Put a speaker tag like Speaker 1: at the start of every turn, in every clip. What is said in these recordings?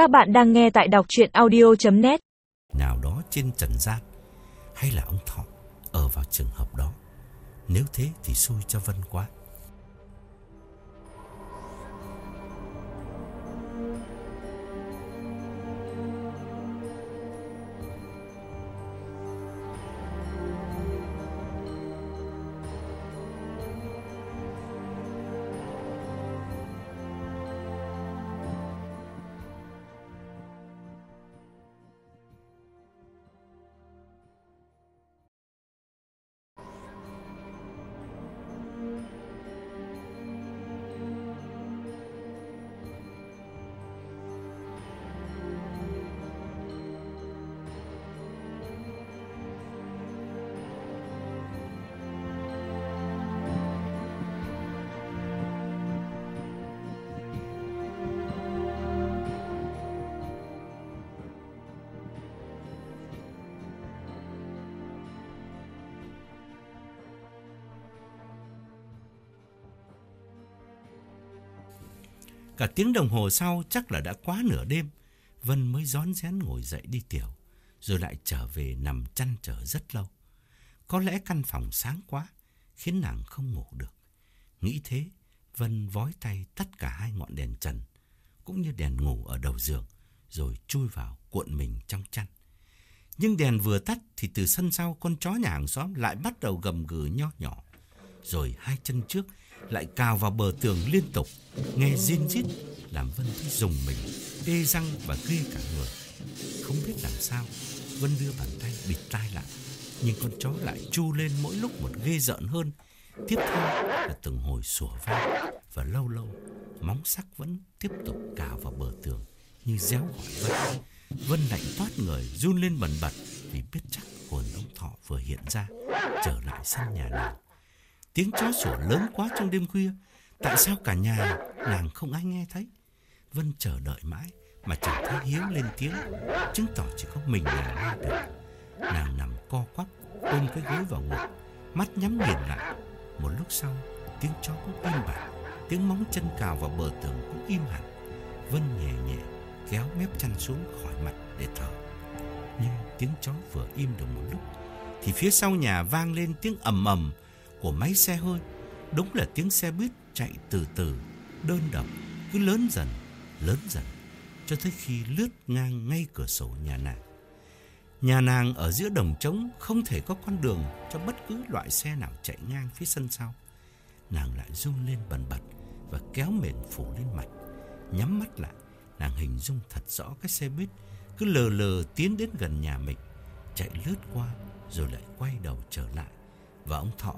Speaker 1: Các bạn đang nghe tại đọc chuyện audio.net
Speaker 2: nào đó trên trần gian, hay là ông Thọ, ở vào trường hợp đó. Nếu thế thì xui cho Vân quá. Cả tiếng đồng hồ sau chắc là đã quá nửa đêm, Vân mới rón rén ngồi dậy đi tiểu, rồi lại trở về nằm chăn trở rất lâu. Có lẽ căn phòng sáng quá, khiến nàng không ngủ được. Nghĩ thế, Vân vói tay tắt cả hai ngọn đèn trần, cũng như đèn ngủ ở đầu giường, rồi chui vào cuộn mình trong chăn. Nhưng đèn vừa tắt thì từ sân sau con chó nhà hàng xóm lại bắt đầu gầm gừ nho nhỏ. Rồi hai chân trước lại cào vào bờ tường liên tục, nghe zin rít làm Vân thấy dùng mình, tê răng và ghê cả người. Không biết làm sao, Vân đưa bàn tay bịt tai lại, nhưng con chó lại chu lên mỗi lúc một ghê rợn hơn. Tiếp theo là từng hồi sủa vang và lâu lâu móng sắc vẫn tiếp tục cào vào bờ tường như réo gọi Vân. Vân lạnh toát người, run lên bần bật vì biết chắc hồn ông Thọ vừa hiện ra, trở lại sân nhà nàng. Tiếng chó sủa lớn quá trong đêm khuya, tại sao cả nhà nàng không ai nghe thấy? Vân chờ đợi mãi mà chẳng thấy Hiếu lên tiếng, chứng tỏ chỉ có mình nàng nghe được. Nàng nằm co quắp, ôm cái gối vào ngực, mắt nhắm nghiền lại. Một lúc sau, tiếng chó cũng im bặt, tiếng móng chân cào vào bờ tường cũng im hẳn. Vân nhẹ nhẹ kéo mép chăn xuống khỏi mặt để thở. Nhưng tiếng chó vừa im được một lúc, thì phía sau nhà vang lên tiếng ầm ầm của máy xe hơi. Đúng là tiếng xe buýt chạy từ từ, đơn độc, cứ lớn dần, lớn dần, cho tới khi lướt ngang ngay cửa sổ nhà nàng. Nhà nàng ở giữa đồng trống không thể có con đường cho bất cứ loại xe nào chạy ngang phía sân sau. Nàng lại run lên bần bật và kéo mền phủ lên mặt. Nhắm mắt lại, nàng hình dung thật rõ cái xe buýt cứ lờ lờ tiến đến gần nhà mình, chạy lướt qua rồi lại quay đầu trở lại. Và ông Thọ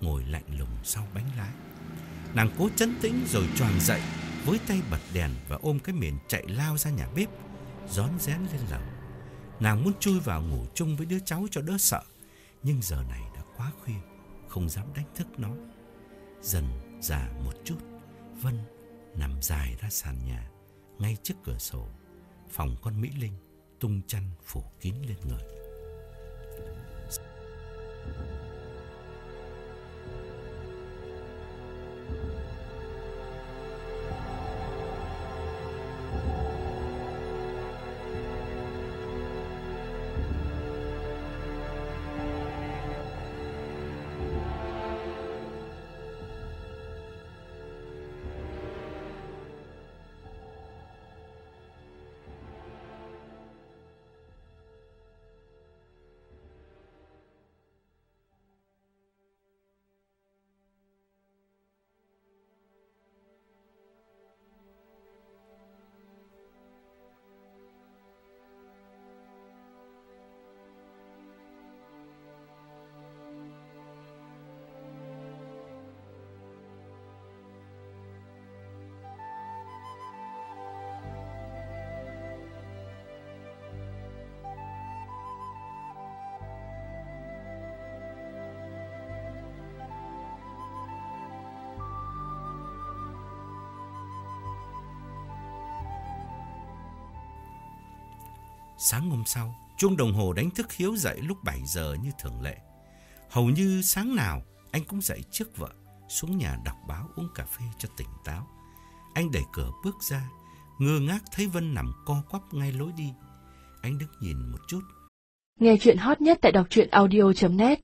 Speaker 2: ngồi lạnh lùng sau bánh lái. Nàng cố chấn tĩnh rồi choàng dậy, với tay bật đèn và ôm cái miệng chạy lao ra nhà bếp, rón rén lên lầu. Nàng muốn chui vào ngủ chung với đứa cháu cho đỡ sợ, nhưng giờ này đã quá khuya, không dám đánh thức nó. Dần già một chút, Vân nằm dài ra sàn nhà, ngay trước cửa sổ, phòng con Mỹ Linh tung chăn phủ kín lên người. Sáng hôm sau, chuông đồng hồ đánh thức Hiếu dậy lúc 7 giờ như thường lệ. Hầu như sáng nào anh cũng dậy trước vợ, xuống nhà đọc báo uống cà phê cho tỉnh táo. Anh đẩy cửa bước ra, ngơ ngác thấy Vân nằm co quắp ngay lối đi. Anh đứng nhìn một chút.
Speaker 3: Nghe chuyện hot nhất tại đọc truyện audio.net